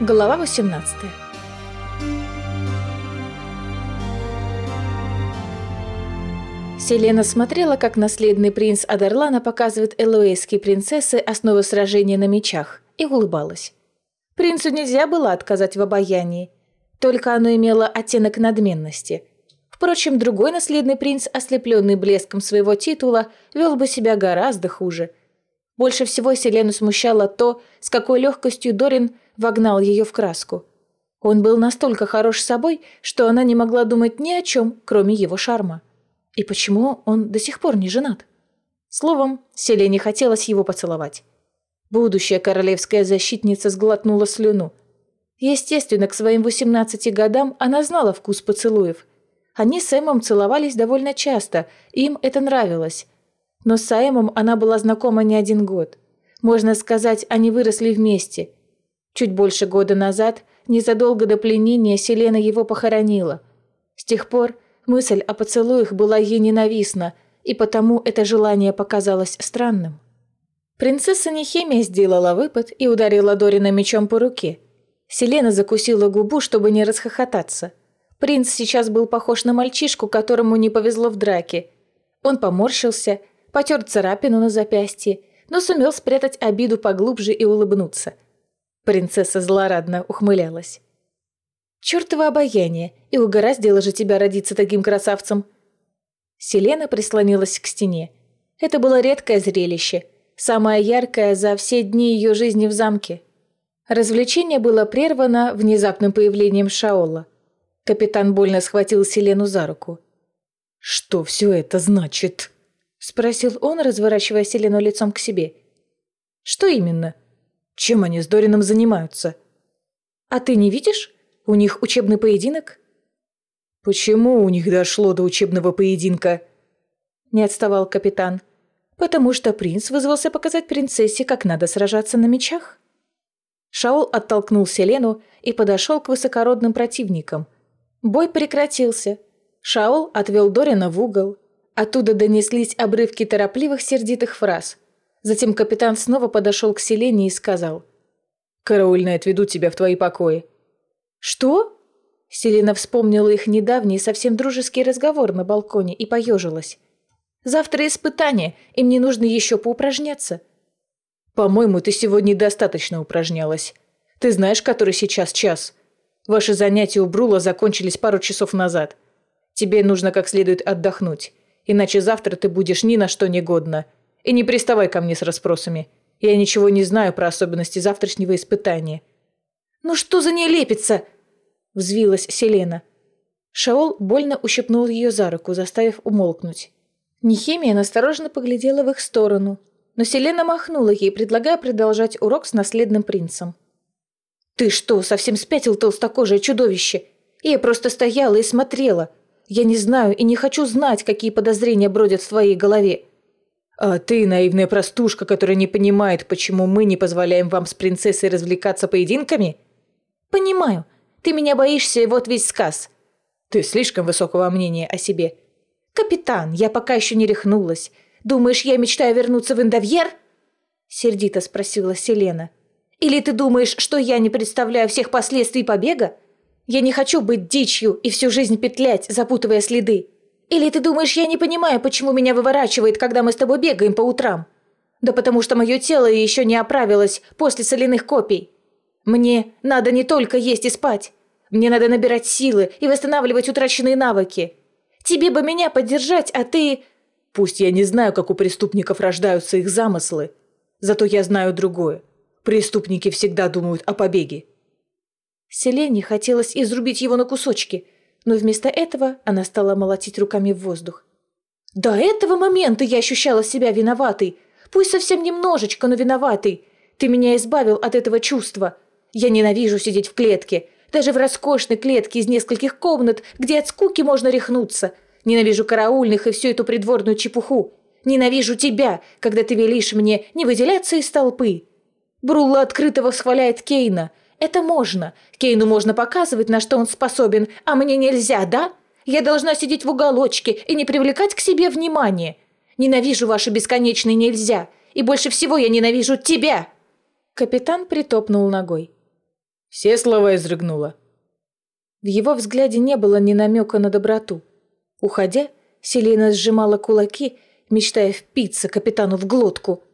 Глава 18 Селена смотрела, как наследный принц Адерлана показывает элуэйские принцессы основы сражения на мечах, и улыбалась. Принцу нельзя было отказать в обаянии, только оно имело оттенок надменности. Впрочем, другой наследный принц, ослепленный блеском своего титула, вел бы себя гораздо хуже. Больше всего Селену смущало то, с какой легкостью Дорин вогнал ее в краску. Он был настолько хорош собой, что она не могла думать ни о чем, кроме его шарма. И почему он до сих пор не женат? Словом, Селене хотелось его поцеловать. Будущая королевская защитница сглотнула слюну. Естественно, к своим 18 годам она знала вкус поцелуев. Они с Эмом целовались довольно часто, им это нравилось. Но с Эмом она была знакома не один год. Можно сказать, они выросли вместе. Чуть больше года назад, незадолго до пленения, Селена его похоронила. С тех пор мысль о поцелуях была ей ненавистна, и потому это желание показалось странным. Принцесса Нехемия сделала выпад и ударила Дорина мечом по руке. Селена закусила губу, чтобы не расхохотаться. Принц сейчас был похож на мальчишку, которому не повезло в драке. Он поморщился, потер царапину на запястье, но сумел спрятать обиду поглубже и улыбнуться. Принцесса злорадно ухмылялась. «Чёртово обаяние, и угораздило же тебя родиться таким красавцем!» Селена прислонилась к стене. Это было редкое зрелище – самое яркое за все дни ее жизни в замке. Развлечение было прервано внезапным появлением Шаола. Капитан больно схватил Селену за руку. «Что все это значит?» – спросил он, разворачивая Селену лицом к себе. «Что именно? Чем они с Дорином занимаются?» «А ты не видишь? У них учебный поединок?» «Почему у них дошло до учебного поединка?» Не отставал капитан. Потому что принц вызвался показать принцессе, как надо сражаться на мечах. Шаул оттолкнул Селену и подошел к высокородным противникам. Бой прекратился. Шаул отвел Дорина в угол. Оттуда донеслись обрывки торопливых сердитых фраз. Затем капитан снова подошел к Селене и сказал. «Караульные отведу тебя в твои покои». «Что?» Селена вспомнила их недавний совсем дружеский разговор на балконе и поежилась. Завтра испытание, и мне нужно еще поупражняться». «По-моему, ты сегодня достаточно упражнялась. Ты знаешь, который сейчас час? Ваши занятия у Брула закончились пару часов назад. Тебе нужно как следует отдохнуть, иначе завтра ты будешь ни на что не годна. И не приставай ко мне с расспросами. Я ничего не знаю про особенности завтрашнего испытания». «Ну что за нелепица?» – взвилась Селена. Шаол больно ущипнул ее за руку, заставив умолкнуть. Нехемия настороженно поглядела в их сторону, но Селена махнула ей, предлагая продолжать урок с наследным принцем. «Ты что, совсем спятил толстокожее чудовище? Я просто стояла и смотрела. Я не знаю и не хочу знать, какие подозрения бродят в твоей голове». «А ты, наивная простушка, которая не понимает, почему мы не позволяем вам с принцессой развлекаться поединками?» «Понимаю. Ты меня боишься, и вот весь сказ». «Ты слишком высокого мнения о себе. «Капитан, я пока еще не рехнулась. Думаешь, я мечтаю вернуться в Индовьер?» Сердито спросила Селена. «Или ты думаешь, что я не представляю всех последствий побега? Я не хочу быть дичью и всю жизнь петлять, запутывая следы. Или ты думаешь, я не понимаю, почему меня выворачивает, когда мы с тобой бегаем по утрам? Да потому что мое тело еще не оправилось после соляных копий. Мне надо не только есть и спать. Мне надо набирать силы и восстанавливать утраченные навыки. Тебе бы меня поддержать, а ты...» «Пусть я не знаю, как у преступников рождаются их замыслы, зато я знаю другое. Преступники всегда думают о побеге». Селене хотелось изрубить его на кусочки, но вместо этого она стала молотить руками в воздух. «До этого момента я ощущала себя виноватой. Пусть совсем немножечко, но виноватой. Ты меня избавил от этого чувства. Я ненавижу сидеть в клетке. Даже в роскошной клетке из нескольких комнат, где от скуки можно рехнуться. Ненавижу караульных и всю эту придворную чепуху. Ненавижу тебя, когда ты велишь мне не выделяться из толпы. Брулла открыто восхваляет Кейна. Это можно. Кейну можно показывать, на что он способен, а мне нельзя, да? Я должна сидеть в уголочке и не привлекать к себе внимания. Ненавижу ваше бесконечное нельзя. И больше всего я ненавижу тебя!» Капитан притопнул ногой. Все слова изрыгнула. В его взгляде не было ни намека на доброту. Уходя, Селена сжимала кулаки, мечтая впиться капитану в глотку –